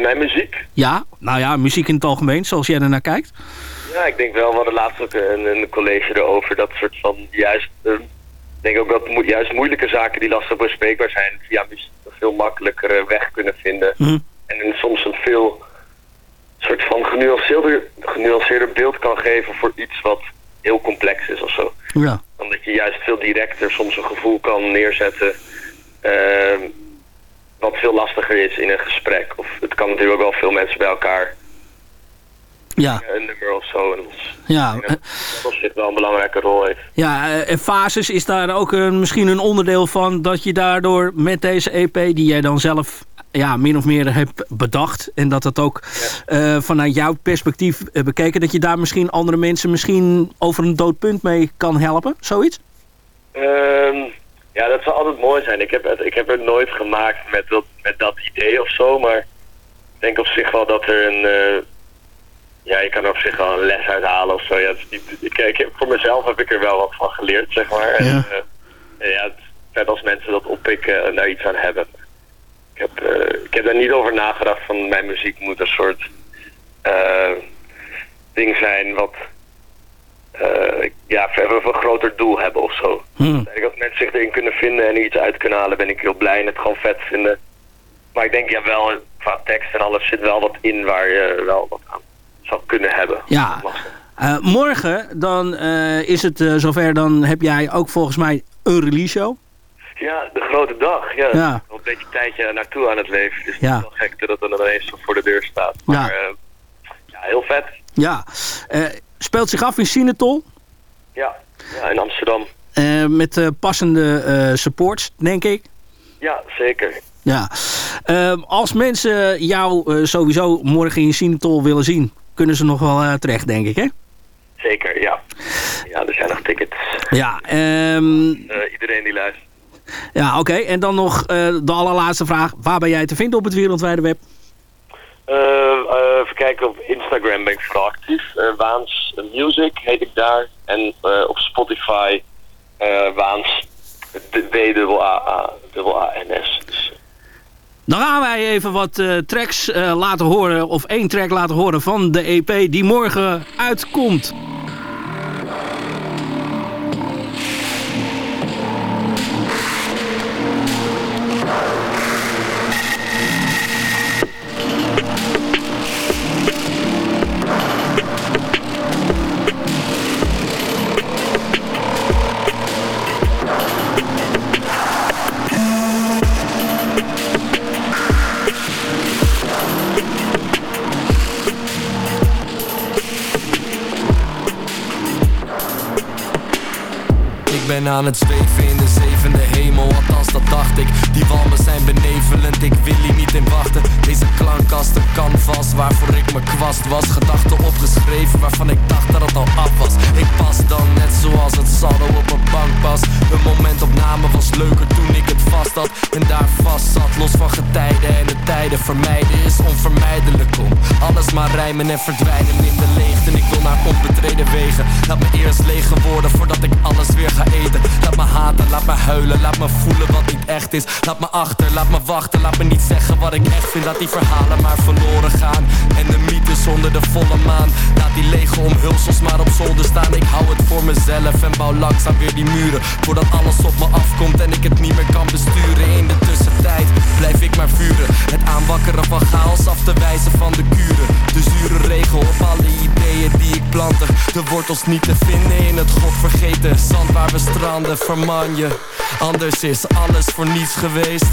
mijn muziek, Ja, nou ja, muziek in het algemeen, zoals jij er naar kijkt. Ja, ik denk wel. We hadden laatst ook een, een college erover. Dat soort van juist... ik denk ook dat mo- juist moeilijke zaken die lastig bespreekbaar zijn... via muziek een veel makkelijker weg kunnen vinden. Hm. En soms een veel soort van genuanceerder, genuanceerder beeld kan geven... voor iets wat heel complex is of zo. Ja. Omdat je juist veel directer soms een gevoel kan neerzetten... ehm, wat veel lastiger is in een gesprek. Of het kan natuurlijk ook wel veel mensen bij elkaar Ja, een nummer of zo. En ja. dat zich wel een belangrijke rol heeft. Ja, eh, en Fases is daar ook een, misschien een onderdeel van... dat je daardoor met deze EP, die jij dan zelf ja, min of meer hebt bedacht... en dat dat ook eh, vanuit jouw perspectief eh, bekeken... dat je daar misschien andere mensen misschien over een dood punt mee kan helpen, zoiets? Ehm, ja, dat zou altijd mooi zijn. Ik heb het, ik heb het nooit gemaakt met dat, met dat idee of zo, maar ik denk op zich wel dat er een... eh, ja, je kan er op zich wel een les uit halen of zo. Ja, het is niet, ik, ik heb, voor mezelf heb ik er wel wat van geleerd, zeg maar. En, Ja. ja, het is vet als mensen dat oppikken en daar iets aan hebben. Ik heb, eh, ik heb daar niet over nagedacht van mijn muziek moet een soort eh, ding zijn wat eh, ja, een groter doel hebben of zo. Hm. Denk als mensen zich erin kunnen vinden en er iets uit kunnen halen, ben ik heel blij en het gewoon vet vinden. Maar ik denk ja wel, qua tekst en alles zit wel wat in waar je wel wat aan zou kunnen hebben. Ja. Morgen dan is het zover, dan heb jij ook volgens mij een release show. Ja, de grote dag. Ja. Ja. Al een beetje tijdje naartoe aan het leven. Dus Ja. het is wel gek dat het dan ineens voor de deur staat. Maar Ja. ja, ja heel vet. Ja, Eh, speelt zich af in Sinatol. Ja. ja, in Amsterdam. Eh, met eh, passende eh, supports, denk ik. Ja, zeker. Ja. Als mensen jou eh, sowieso morgen in Sinatol willen zien... kunnen ze nog wel eh, terecht, denk ik, hè? Zeker, ja. Ja, er zijn nog tickets. Ja, ehm, Eh, iedereen die luistert. Ja oké. En dan nog eh, de allerlaatste vraag. Waar ben jij te vinden op het wereldwijde web? Eh, eh, even kijken, op Instagram ben ik vooral actief. Waans Music heet ik daar. En op Spotify Waans W-A-A-N-S. Dus, Dan gaan wij even wat tracks laten horen, of één track laten horen van de EP die morgen uitkomt. Ben aan het zweven in de zevende hemel, althans dat dacht ik. Die walmen zijn benevelend, ik wil hier niet in wachten. Deze klank als een canvas waarvoor ik me kwast was. Gedachten opgeschreven waarvan ik dacht dat het al af was. Ik pas dan net zoals het saldo op een bank pas Een momentopname was leuker toen ik het vast had. En daar vast zat, los van getijden en de tijden Vermijden is onvermijdelijk om alles maar rijmen en verdwijnen in de leegte. En ik wil naar onbetreden wegen. Laat me eerst lege worden voordat ik alles weer ga eten. Laat me haten, laat me huilen, laat me voelen wat niet echt is. Laat me achter, laat me wachten, laat me niet zeggen wat ik echt vind. Laat die verhalen maar verloren gaan En mythes onder de volle maan. Laat die lege omhulsels maar op zolder staan. Ik hou het voor mezelf en bouw langzaam weer die muren. Voordat alles op me afkomt en ik het niet meer kan besturen. In de tussentijd blijf ik maar vuren. Het aanwakkeren van chaos af te wijzen van de kuren. De zure regel op alle ideeën die ik plantte De wortels niet te vinden in het godvergeten Zand waar we stranden, verman je Anders is alles voor niets geweest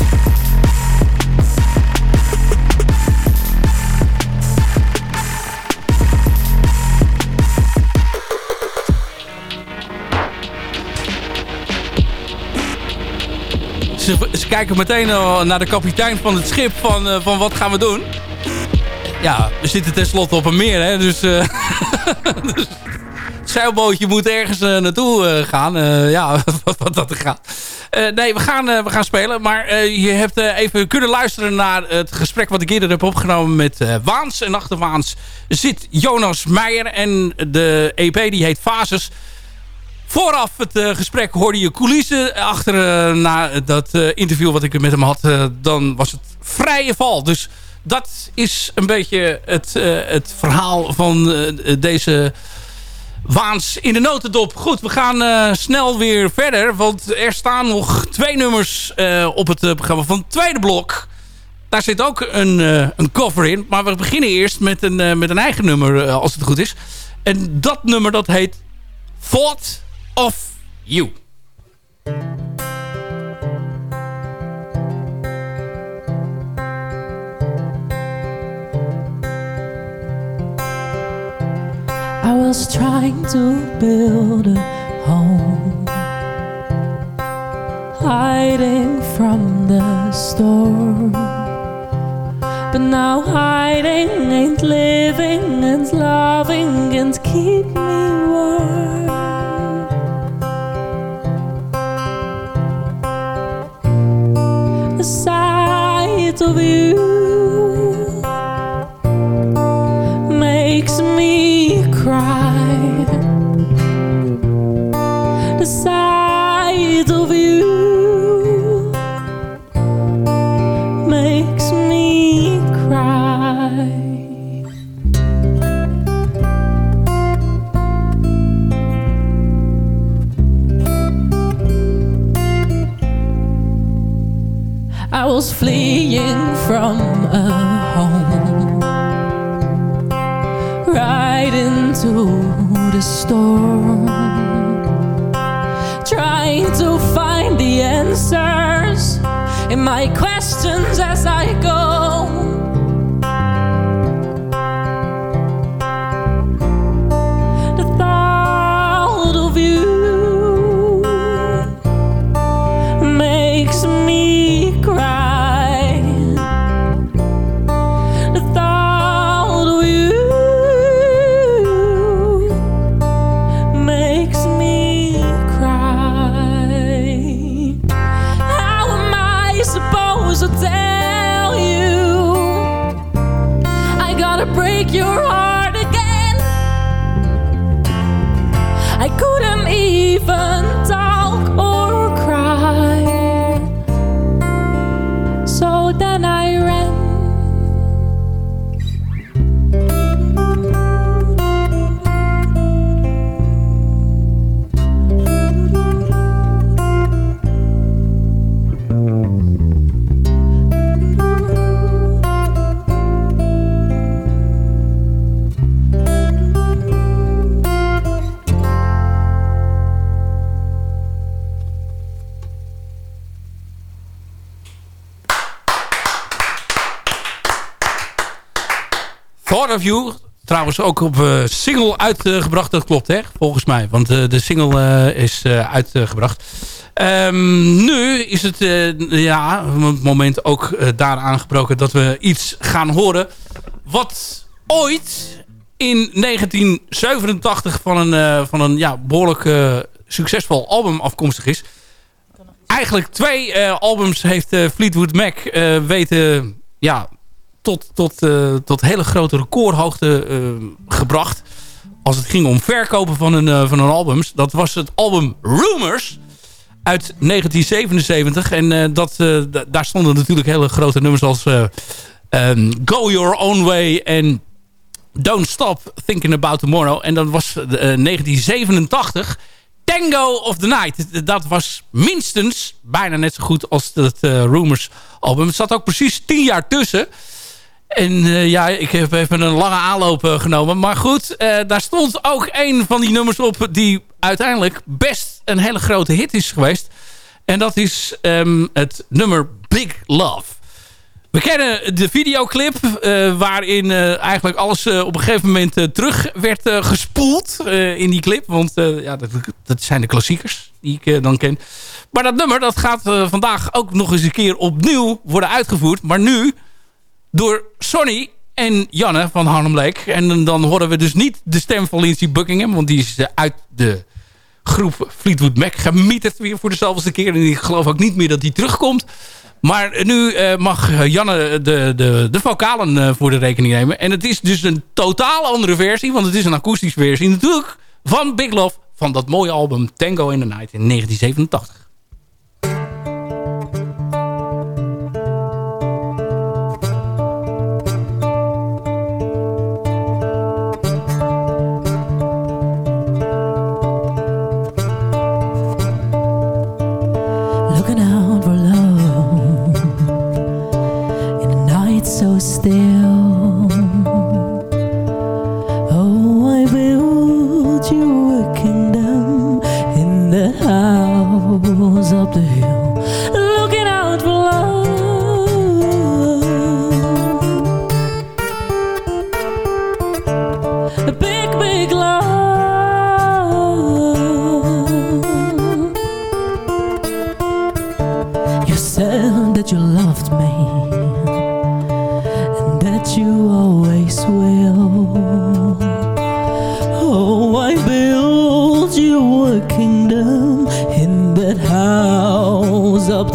Ze, kijken meteen al naar de kapitein van het schip van, eh, van wat gaan we doen. Ja, we zitten tenslotte op een meer, hè. Dus, eh, *laughs* dus het zeilbootje moet ergens eh, naartoe eh, gaan. Eh, ja, *laughs* wat, dat er gaat. Eh, nee, we gaan, eh, we gaan spelen. Maar eh, je hebt eh, even kunnen luisteren naar het gesprek wat ik eerder heb opgenomen met eh, Waans. En achter Waans zit Jonas Meijer. En de EP die heet Fases. Vooraf het eh, gesprek hoorde je coulissen. Achter eh, na dat eh, interview wat ik met hem had, dan was het vrije val. Dus dat is een beetje het, het verhaal van deze waans in de notendop. Goed, we gaan snel weer verder. Want er staan nog twee nummers op het programma van het tweede blok. Daar zit ook een, een cover in. Maar we beginnen eerst met een, met een eigen nummer, als het goed is. En dat nummer dat heet Thought of You. I was trying to build a home, hiding from the storm. But now hiding ain't living, and loving can't keep me warm. Of you my questions as I go. Of. Trouwens ook op eh, single uitgebracht. Dat klopt hè, volgens mij. Want eh, de single eh, is uitgebracht. Ehm, nu is het ja, het moment ook daar aangebroken dat we iets gaan horen. Wat ooit in 1987 van een, van een ja, behoorlijk eh, succesvol album afkomstig is. Eigenlijk twee albums heeft Fleetwood Mac weten ja, tot, tot, eh, tot hele grote recordhoogte eh, gebracht. Als het ging om verkopen van een, eh, van een albums. Dat was het album Rumors uit 1977. En dat, da- daar stonden natuurlijk hele grote nummers als eh, ehm, Go Your Own Way en Don't Stop Thinking About Tomorrow. En dat was eh, 1987 Tango of the Night. Dat was minstens bijna net zo goed als het eh, Rumors album. Het zat ook precies tien jaar tussen. En eh, ja, ik heb even een lange aanloop eh, genomen. Maar goed, eh, daar stond ook een van die nummers op... die uiteindelijk best een hele grote hit is geweest. En dat is ehm, het nummer Big Love. We kennen de videoclip waarin eigenlijk alles op een gegeven moment terug werd gespoeld in die clip. Want ja, dat, dat zijn de klassiekers die ik dan ken. Maar dat nummer dat gaat vandaag ook nog eens een keer opnieuw worden uitgevoerd. Maar nu door Sonny en Janne van Harlem Lake. En dan horen we dus niet de stem van Lindsey Buckingham. Want die is eh, uit de groep Fleetwood Mac gemieterd weer voor dezelfde keer. En ik geloof ook niet meer dat die terugkomt. Maar nu eh, mag eh, Janne de, de, de vocalen voor de rekening nemen. En het is dus een totaal andere versie. Want het is een akoestische versie natuurlijk. Van Big Love. Van dat mooie album Tango in the Night in 1987.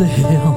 the hill.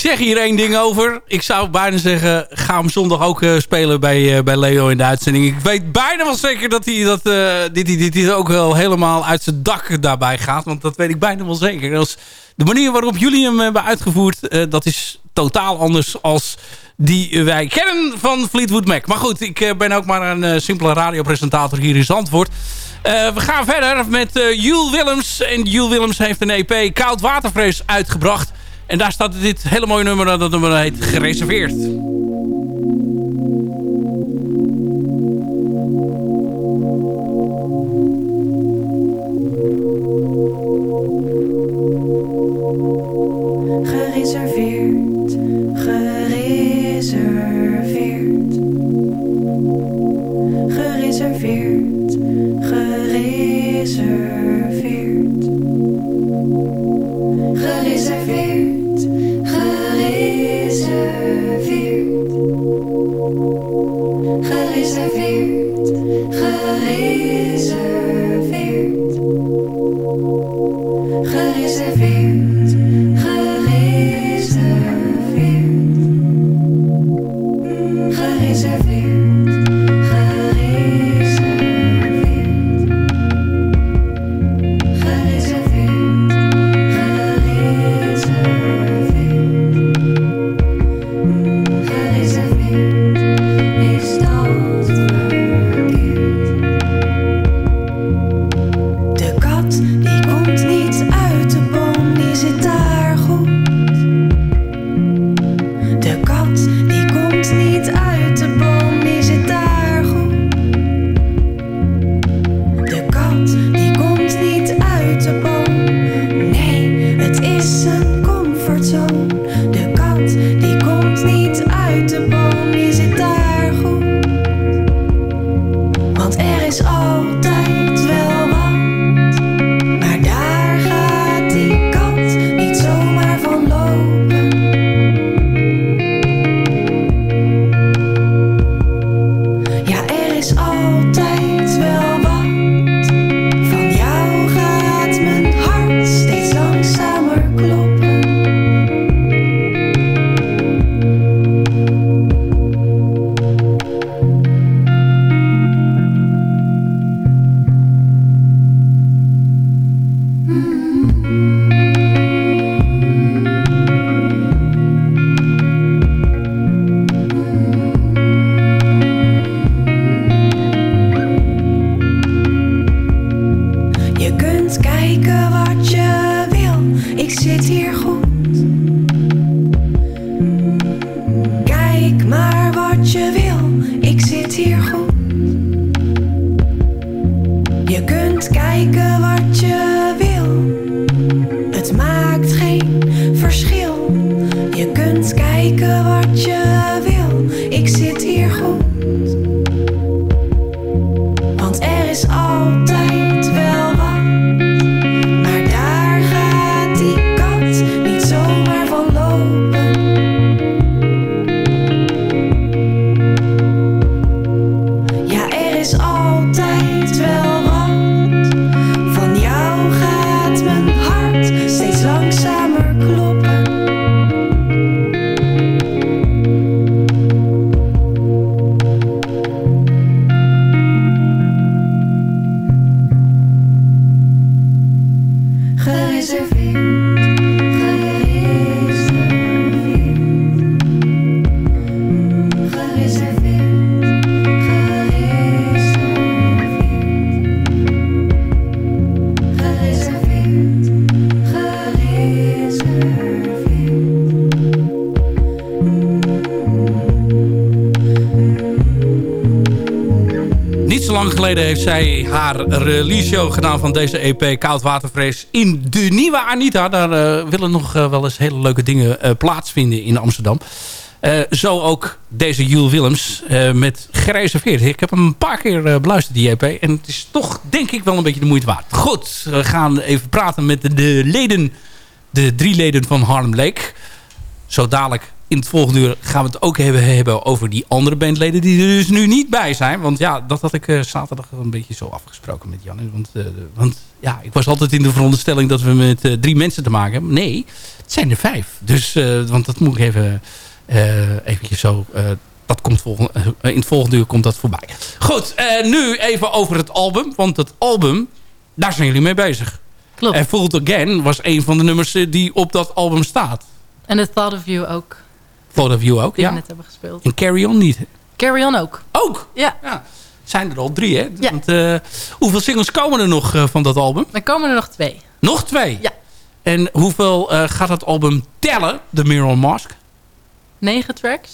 Zeg hier één ding over. Ik zou bijna zeggen, ga hem zondag ook eh, spelen bij, eh, bij Leo in de uitzending. Ik weet bijna wel zeker dat hij dat, eh, dit, dit, dit, ook wel helemaal uit zijn dak daarbij gaat. Want dat weet ik bijna wel zeker. Als de manier waarop jullie hem hebben uitgevoerd, dat is totaal anders als die wij kennen van Fleetwood Mac. Maar goed, ik ben ook maar een simpele radiopresentator hier in Zandvoort. We gaan verder met uh, Jules Willems. En Jules Willems heeft een EP Koud Watervrees uitgebracht. En daar staat dit hele mooie nummer, dat nummer heet Gereserveerd. Geleden heeft zij haar release show gedaan van deze EP Koud Watervrees in de nieuwe Anita. Daar eh, willen nog eh, wel eens hele leuke dingen eh, plaatsvinden in Amsterdam. Zo ook deze Jules Willems met gereserveerd. Ik heb hem een paar keer beluisterd, die EP. En het is toch, denk ik, wel een beetje de moeite waard. Goed, we gaan even praten met de, de leden, de drie leden van Harlem Lake. Zo dadelijk in het volgende uur gaan we het ook hebben, hebben over die andere bandleden die er dus nu niet bij zijn. Want ja, dat had ik eh, zaterdag een beetje zo afgesproken met Jan. Want, eh, want ja, ik was altijd in de veronderstelling dat we met eh, drie mensen te maken hebben. Nee, het zijn er vijf. Dus, want dat moet ik even eventjes zo... dat komt volgende, in het volgende uur komt dat voorbij. Goed, nu even over het album. Want het album, daar zijn jullie mee bezig. Klopt. En Fooled Again was een van de nummers die op dat album staat. En The Thought of You ook. Thought of You ook, Die ja. we net hebben gespeeld. En Carry On niet. Carry On ook. Ook? Ja. Zijn er al drie, hè? Want, eh, hoeveel singles komen er nog eh, van dat album? Er komen er nog twee. Nog twee? Ja. En hoeveel eh, gaat dat album tellen, The Mirror Mask? Negen tracks.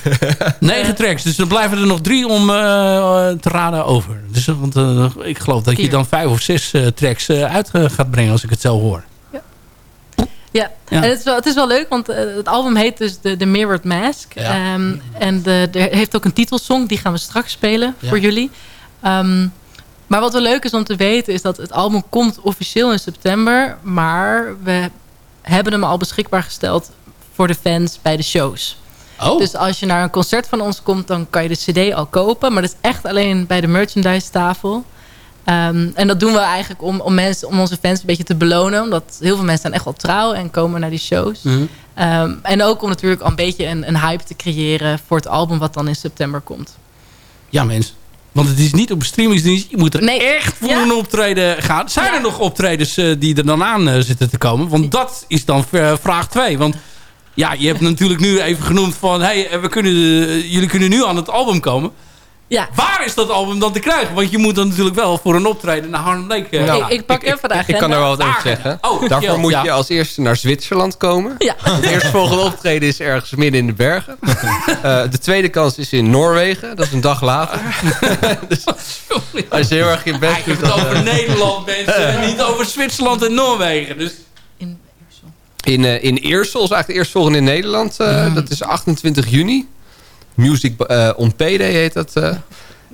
*laughs* Negen tracks, dus er blijven er nog drie om te raden over. Dus, want ik geloof dat je dan vijf of zes tracks uit gaat brengen als ik het zo hoor. Ja, Ja. en het is, wel, het is wel leuk, want eh, het album heet dus The, The Mirrored Mask. Ja. Ehm, en de, er heeft ook een titelsong, die gaan we straks spelen Ja. voor jullie. Ehm, maar wat wel leuk is om te weten, is dat het album komt officieel in september. Maar we hebben hem al beschikbaar gesteld voor de fans bij de shows. Oh. Dus als je naar een concert van ons komt, dan kan je de cd al kopen. Maar dat is echt alleen bij de merchandise tafel. Ehm, en dat doen we eigenlijk om, om, mensen, om onze fans een beetje te belonen. Omdat heel veel mensen zijn echt wel trouw en komen naar die shows. Mhm. Ehm, en ook om natuurlijk al een beetje een, een hype te creëren voor het album wat dan in september komt. Ja, mensen. Want het is niet op een streamingsdienst. Je moet er Nee. echt voor Ja. een optreden gaan. Zijn er nog optredens eh, die er dan aan eh, zitten te komen? Want dat is dan eh, vraag 2. Want ja, je hebt natuurlijk nu even genoemd van... Hey, we kunnen, jullie kunnen nu aan het album komen. Ja. Waar is dat album dan te krijgen? Want je moet dan natuurlijk wel voor een optreden naar Harlem Lake eh, Nou, ik, ik pak even de agenda. Ik kan er wel wat over zeggen. Oh, Daarvoor ja. moet Ja. je als eerste naar Zwitserland komen. Ja. Het eerstvolgende optreden is ergens midden in de bergen. *laughs* Eh, de tweede kans is in Noorwegen. Dat is een dag later. *laughs* *laughs* dus als je heel erg je best Ik heb doet... het over eh, Nederland, mensen. en niet over Zwitserland en Noorwegen. Dus in, eh, in Eersel is eigenlijk de eerstvolgende in Nederland. eh, Dat is 28 juni. Music eh, on Payday heet dat. eh.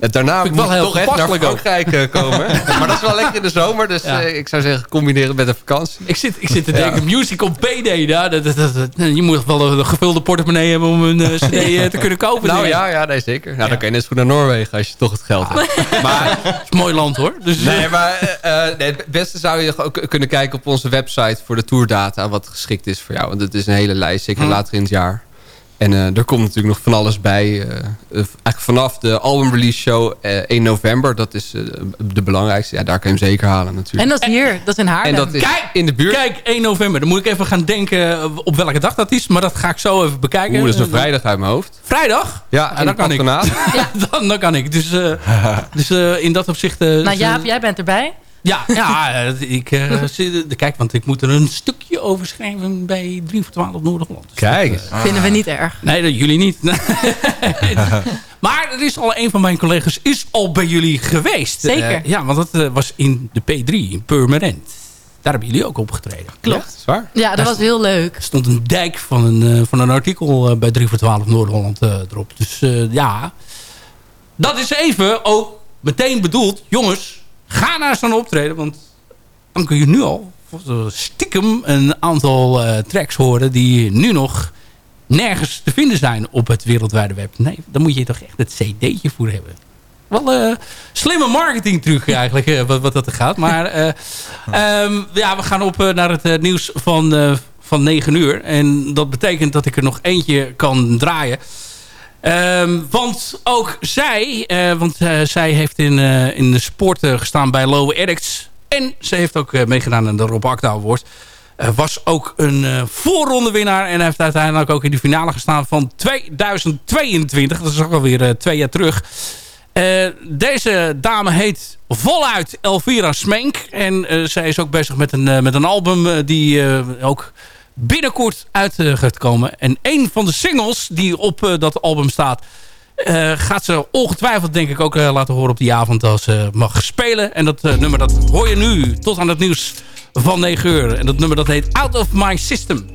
Daarna moet wel heel toch echt naar. Frankrijk eh, komen. *laughs* maar dat is wel lekker in de zomer. Dus Ja. ik zou zeggen, combineren het met een vakantie. Ik zit, ik zit te Ja. denken, music op PD. Nou, dat, dat, dat, dat- je moet wel een gevulde portemonnee hebben om een cd te kunnen kopen. Nou ja, ja nee, zeker. Nou, dan kan je net goed naar Noorwegen als je toch het geld hebt. *laughs* Maar Het is een mooi land hoor. Dus, Nee, maar nee, het beste zou je ook kunnen kijken op onze website voor de tourdata. Wat geschikt is voor jou. Want het is een hele lijst, zeker Hm. later in het jaar. En eh, er komt natuurlijk nog van alles bij. eh, eh, eigenlijk vanaf de album release show eh, 1 november. Dat is de belangrijkste. Ja, daar kan je hem zeker halen natuurlijk. En dat is hier, dat is in Haarlem. En dat is Kijk, in de buurt. Kijk, 1 november. Dan moet ik even gaan denken op welke dag dat is. Maar dat ga ik zo even bekijken. Oeh, dat is een vrijdag uit mijn hoofd. Vrijdag? Ja, en dan kan ik. patronaat. *laughs* dan, dan kan ik. Dus, eh, *laughs* dus eh, in dat opzicht... eh, Nou is, Jaap, jij bent erbij. Ja, ja eh, ik, eh, *laughs* kijk, want ik moet er een stukje over schrijven bij 3 voor 12 Noord-Holland. Dus Kijk dat, eh, Vinden we niet erg. Nee, dat jullie niet. *laughs* maar er is al een van mijn collega's is al bij jullie geweest. Zeker. Ja, want dat was in de P3, in Purmerend. Daar hebben jullie ook opgetreden. Klopt. Zwaar. Ja, dat was heel leuk. Er stond een dijk van een, van een artikel bij 3 voor 12 Noord-Holland eh, erop. Dus eh, ja, dat is even ook meteen bedoeld. Jongens, ga naar zo'n optreden. Want dan kun je nu al stiekem een aantal eh, tracks horen... die nu nog nergens te vinden zijn op het wereldwijde web. Nee, dan moet je toch echt het cd'tje voor hebben. Wel een slimme marketing truc eigenlijk, eh, wat, wat dat er gaat. Maar eh, *laughs* ehm, ja, we gaan op naar het nieuws van, van 9 uur. En dat betekent dat ik er nog eentje kan draaien. Ehm, want ook zij, eh, want eh, zij heeft in, eh, in de sport gestaan bij Low Addicts. En ze heeft ook meegedaan aan de Rob Akda Award. Was ook een voorrondewinnaar en heeft uiteindelijk ook in de finale gestaan van 2022. Dat is ook alweer twee jaar terug. Deze dame heet voluit Elvira Smenk. En zij is ook bezig met een, met een album die ook binnenkort uit eh, gaat komen. En een van de singles die op eh, dat album staat... eh, gaat ze ongetwijfeld denk ik ook laten horen op die avond als ze mag spelen. En dat nummer dat hoor je nu tot aan het nieuws van 9 uur. En dat nummer dat heet Out of My System.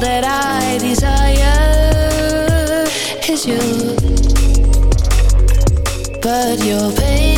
that I desire is you. But your pain